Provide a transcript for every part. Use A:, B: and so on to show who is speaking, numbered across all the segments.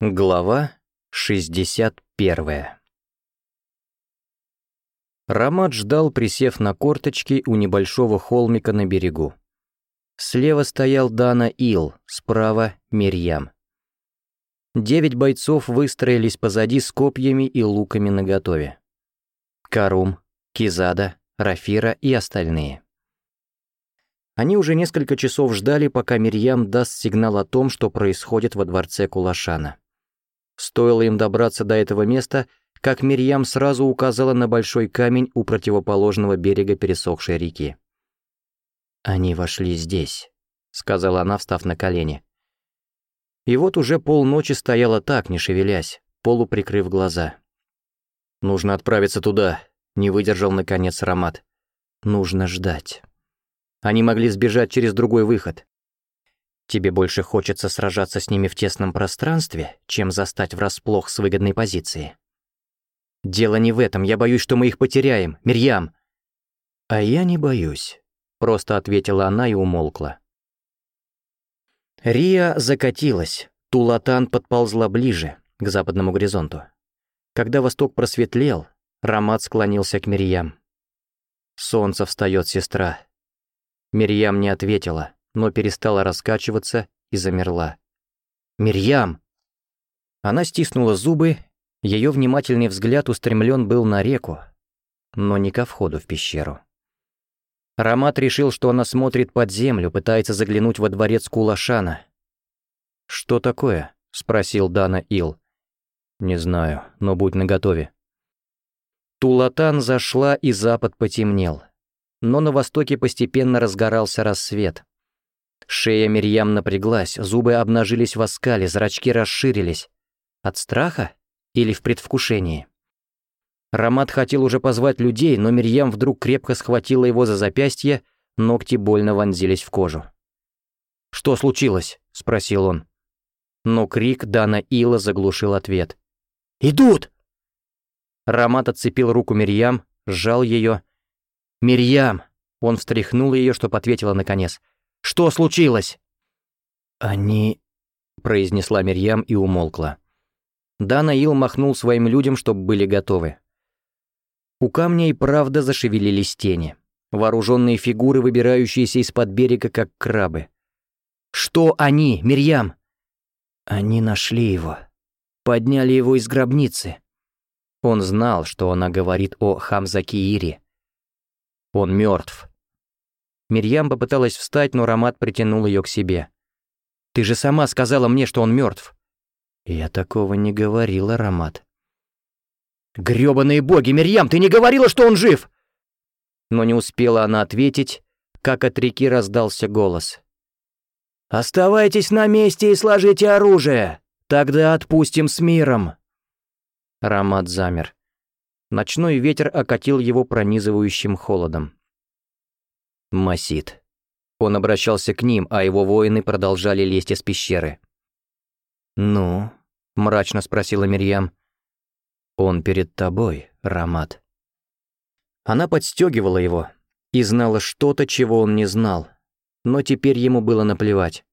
A: Глава 61 Рамат ждал, присев на корточки у небольшого холмика на берегу. Слева стоял Дана Ил, справа — Мирьям. Девять бойцов выстроились позади с копьями и луками наготове. Карум, Кизада, Рафира и остальные. Они уже несколько часов ждали, пока Мирьям даст сигнал о том, что происходит во дворце Кулашана. Стоило им добраться до этого места, как Мирьям сразу указала на большой камень у противоположного берега пересохшей реки. «Они вошли здесь», — сказала она, встав на колени. И вот уже полночи стояла так, не шевелясь, полуприкрыв глаза. «Нужно отправиться туда», — не выдержал наконец Ромат. «Нужно ждать». Они могли сбежать через другой выход. Тебе больше хочется сражаться с ними в тесном пространстве, чем застать врасплох с выгодной позиции. Дело не в этом, я боюсь, что мы их потеряем, Мирьям. А я не боюсь, просто ответила она и умолкла. Рия закатилась, Тулатан подползла ближе, к западному горизонту. Когда восток просветлел, Рамат склонился к Мирьям. «Солнце встает, сестра». Мирьям не ответила но перестала раскачиваться и замерла. «Мирьям!» Она стиснула зубы, ее внимательный взгляд устремлен был на реку, но не ко входу в пещеру. Ромат решил, что она смотрит под землю, пытается заглянуть во дворец Кулашана. «Что такое?» — спросил Дана Ил. «Не знаю, но будь наготове». Тулатан зашла, и запад потемнел. Но на востоке постепенно разгорался рассвет. Шея Мирьям напряглась, зубы обнажились в оскале, зрачки расширились. От страха или в предвкушении? Рамат хотел уже позвать людей, но Мирьям вдруг крепко схватила его за запястье, ногти больно вонзились в кожу. «Что случилось?» — спросил он. Но крик Дана Ила заглушил ответ. «Идут!» Рамат отцепил руку Мирьям, сжал ее. «Мирьям!» Он встряхнул ее, чтоб ответила наконец. Что случилось?» «Они...» — произнесла Мирьям и умолкла. Данаил махнул своим людям, чтобы были готовы. У камня и правда зашевелились тени. Вооруженные фигуры, выбирающиеся из-под берега, как крабы. «Что они, Мирьям?» «Они нашли его. Подняли его из гробницы». Он знал, что она говорит о Хамзакиире. Он мертв. Мирьям попыталась встать, но Ромат притянул ее к себе. «Ты же сама сказала мне, что он мертв. «Я такого не говорила, Ромат». «Грёбаные боги, Мирьям, ты не говорила, что он жив!» Но не успела она ответить, как от реки раздался голос. «Оставайтесь на месте и сложите оружие! Тогда отпустим с миром!» Ромат замер. Ночной ветер окатил его пронизывающим холодом. Масид. Он обращался к ним, а его воины продолжали лезть из пещеры. «Ну?» – мрачно спросила Мирьям. «Он перед тобой, Рамат». Она подстегивала его и знала что-то, чего он не знал, но теперь ему было наплевать.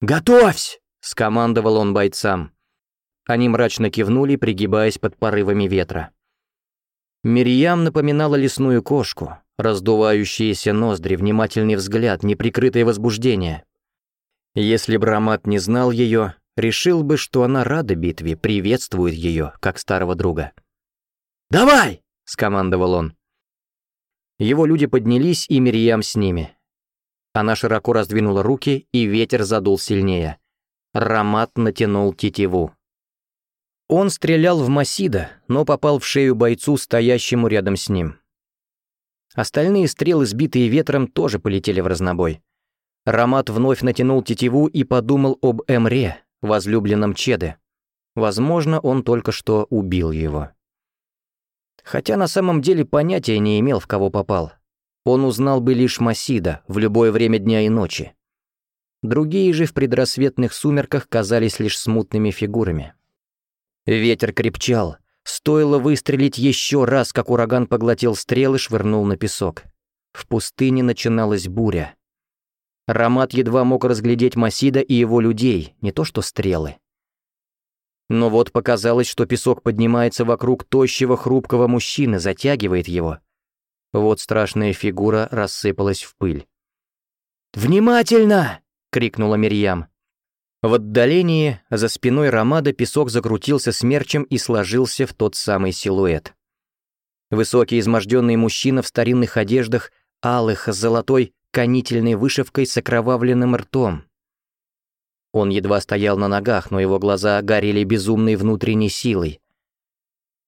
A: «Готовьсь!» — скомандовал он бойцам. Они мрачно кивнули, пригибаясь под порывами ветра. Мирьям напоминала лесную кошку, раздувающиеся ноздри, внимательный взгляд, неприкрытое возбуждение. Если бы Ромат не знал ее, решил бы, что она рада битве, приветствует ее, как старого друга. «Давай!» — скомандовал он. Его люди поднялись, и Мирьям с ними. Она широко раздвинула руки, и ветер задул сильнее. Ромат натянул тетиву. Он стрелял в Масида, но попал в шею бойцу, стоящему рядом с ним. Остальные стрелы, сбитые ветром, тоже полетели в разнобой. Ромат вновь натянул тетиву и подумал об Эмре, возлюбленном Чеды. Возможно, он только что убил его. Хотя на самом деле понятия не имел, в кого попал. Он узнал бы лишь Масида в любое время дня и ночи. Другие же в предрассветных сумерках казались лишь смутными фигурами. Ветер крепчал — Стоило выстрелить еще раз, как ураган поглотил стрелы, швырнул на песок. В пустыне начиналась буря. Ромат едва мог разглядеть Масида и его людей, не то что стрелы. Но вот показалось, что песок поднимается вокруг тощего хрупкого мужчины, затягивает его. Вот страшная фигура рассыпалась в пыль. «Внимательно!» — крикнула Мирьям. В отдалении, за спиной Ромада, песок закрутился смерчем и сложился в тот самый силуэт. Высокий изможденный мужчина в старинных одеждах, алых с золотой конительной вышивкой с окровавленным ртом. Он едва стоял на ногах, но его глаза горели безумной внутренней силой.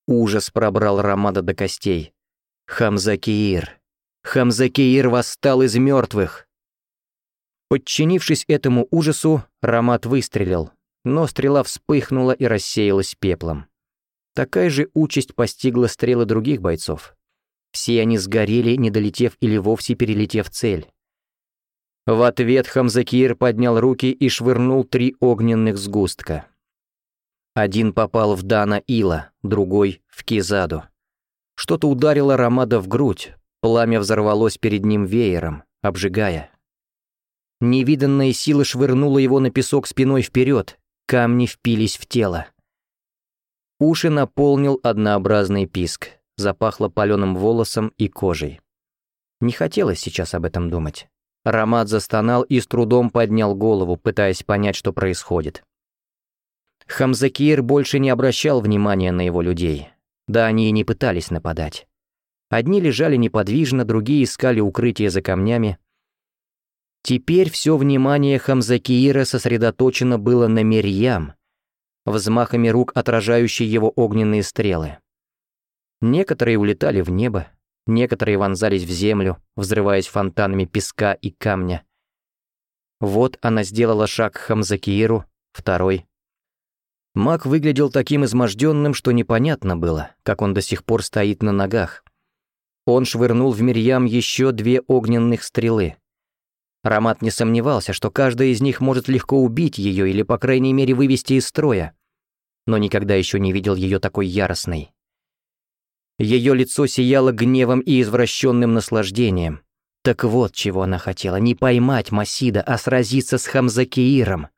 A: Ужас пробрал Ромада до костей. Хамзакиир. Хамзакиир восстал из мертвых. Подчинившись этому ужасу, Ромат выстрелил, но стрела вспыхнула и рассеялась пеплом. Такая же участь постигла стрелы других бойцов. Все они сгорели, не долетев или вовсе перелетев цель. В ответ Хамзакир поднял руки и швырнул три огненных сгустка. Один попал в Дана Ила, другой — в Кизаду. Что-то ударило Ромада в грудь, пламя взорвалось перед ним веером, обжигая. Невиданная сила швырнула его на песок спиной вперед, камни впились в тело. Уши наполнил однообразный писк, запахло паленым волосом и кожей. Не хотелось сейчас об этом думать. Ромат застонал и с трудом поднял голову, пытаясь понять, что происходит. Хамзакир больше не обращал внимания на его людей. Да они и не пытались нападать. Одни лежали неподвижно, другие искали укрытие за камнями. Теперь все внимание Хамзакиира сосредоточено было на Мирьям, взмахами рук отражающие его огненные стрелы. Некоторые улетали в небо, некоторые вонзались в землю, взрываясь фонтанами песка и камня. Вот она сделала шаг к Хамзакииру, второй. Маг выглядел таким изможденным, что непонятно было, как он до сих пор стоит на ногах. Он швырнул в Мирьям еще две огненных стрелы — Ромат не сомневался, что каждая из них может легко убить ее или, по крайней мере, вывести из строя, но никогда еще не видел ее такой яростной. Ее лицо сияло гневом и извращенным наслаждением. Так вот, чего она хотела, не поймать Масида, а сразиться с Хамзакииром.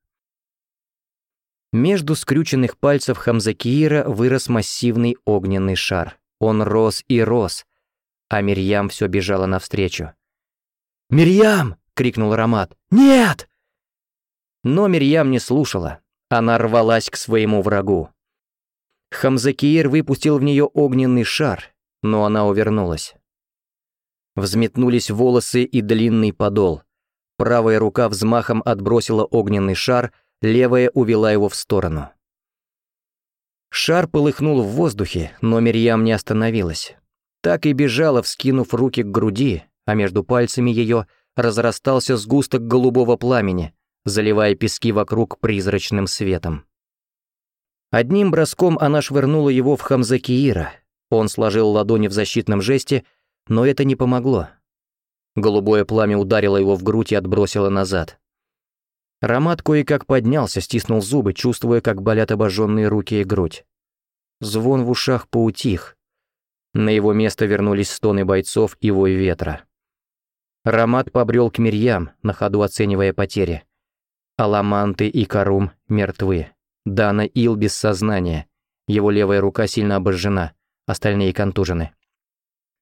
A: Между скрюченных пальцев Хамзакиира вырос массивный огненный шар. Он рос и рос, а Мирьям все бежала навстречу. «Мирьям!» — крикнул Ромат. «Нет!» Но Мирьям не слушала. Она рвалась к своему врагу. Хамзакиир выпустил в нее огненный шар, но она увернулась. Взметнулись волосы и длинный подол. Правая рука взмахом отбросила огненный шар, левая увела его в сторону. Шар полыхнул в воздухе, но Мирьям не остановилась. Так и бежала, вскинув руки к груди, а между пальцами ее — разрастался сгусток голубого пламени, заливая пески вокруг призрачным светом. Одним броском она швырнула его в Хамзакиира. Он сложил ладони в защитном жесте, но это не помогло. Голубое пламя ударило его в грудь и отбросило назад. Ромат кое-как поднялся, стиснул зубы, чувствуя, как болят обожженные руки и грудь. Звон в ушах поутих. На его место вернулись стоны бойцов и вой ветра. Ромат побрел к Мирьям, на ходу оценивая потери. Аламанты и Карум мертвы. Дана Ил без сознания. Его левая рука сильно обожжена, остальные контужены.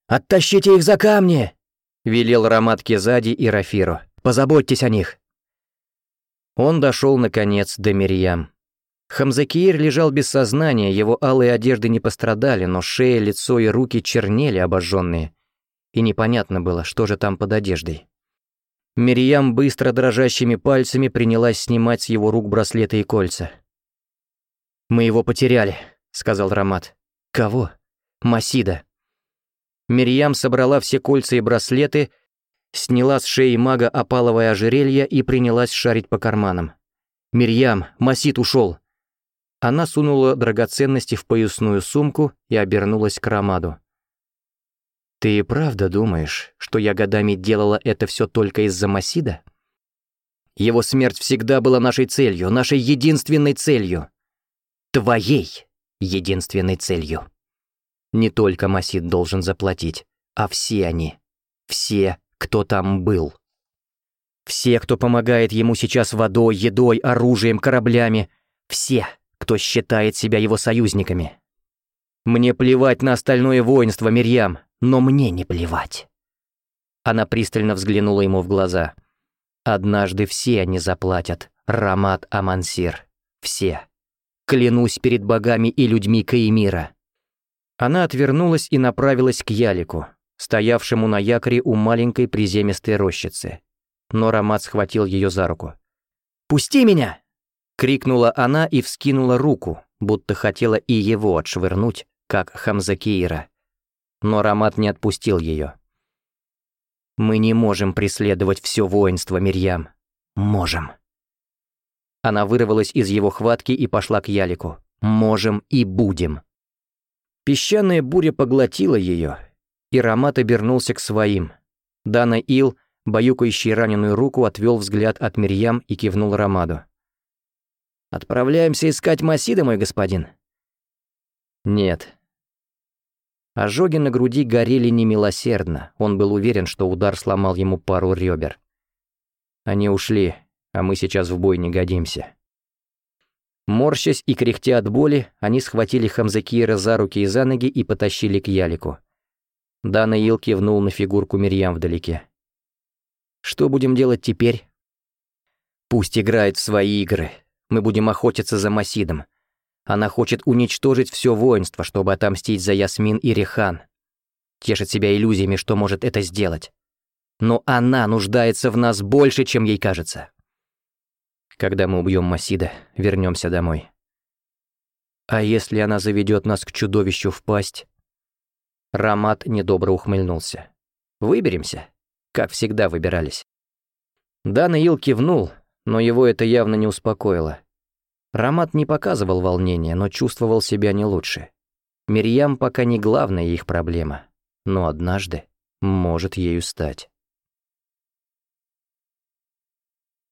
A: «Оттащите их за камни!» — велел Ромат Кезади и Рафиру. «Позаботьтесь о них!» Он дошел, наконец, до Мирьям. Хамзакиир лежал без сознания, его алые одежды не пострадали, но шея, лицо и руки чернели обожженные и непонятно было, что же там под одеждой. Мирьям быстро дрожащими пальцами принялась снимать с его рук браслеты и кольца. «Мы его потеряли», — сказал Рамат. «Кого?» «Масида». Мирьям собрала все кольца и браслеты, сняла с шеи мага опаловое ожерелье и принялась шарить по карманам. «Мирьям, Масид ушел!» Она сунула драгоценности в поясную сумку и обернулась к Рамаду. «Ты и правда думаешь, что я годами делала это все только из-за Масида?» «Его смерть всегда была нашей целью, нашей единственной целью. Твоей единственной целью. Не только Масид должен заплатить, а все они. Все, кто там был. Все, кто помогает ему сейчас водой, едой, оружием, кораблями. Все, кто считает себя его союзниками. Мне плевать на остальное воинство, Мирьям, но мне не плевать». Она пристально взглянула ему в глаза. «Однажды все они заплатят, Рамат Амансир. Все. Клянусь перед богами и людьми Каимира». Она отвернулась и направилась к Ялику, стоявшему на якоре у маленькой приземистой рощицы. Но Рамат схватил ее за руку. «Пусти меня!» — крикнула она и вскинула руку, будто хотела и его отшвырнуть, как Хамзакиира но Ромат не отпустил ее. «Мы не можем преследовать все воинство, Мирьям. Можем». Она вырвалась из его хватки и пошла к Ялику. «Можем и будем». Песчаная буря поглотила ее, и Ромат обернулся к своим. Дана Ил, баюкающий раненую руку, отвел взгляд от Мирьям и кивнул Ромаду. «Отправляемся искать Масида, мой господин?» «Нет», Ожоги на груди горели немилосердно, он был уверен, что удар сломал ему пару ребер. Они ушли, а мы сейчас в бой не годимся. Морщась и кряхтя от боли, они схватили Хамзекира за руки и за ноги и потащили к Ялику. Дана Ил кивнул на фигурку Мирьям вдалеке. «Что будем делать теперь?» «Пусть играет в свои игры. Мы будем охотиться за Масидом. Она хочет уничтожить все воинство, чтобы отомстить за Ясмин и Рехан. Тешит себя иллюзиями, что может это сделать. Но она нуждается в нас больше, чем ей кажется. Когда мы убьем Масида, вернемся домой. А если она заведет нас к чудовищу в пасть? Рамат недобро ухмыльнулся. Выберемся, как всегда выбирались. Дан Ил кивнул, но его это явно не успокоило. Ромат не показывал волнения, но чувствовал себя не лучше. Мирьям пока не главная их проблема, но однажды может ею стать.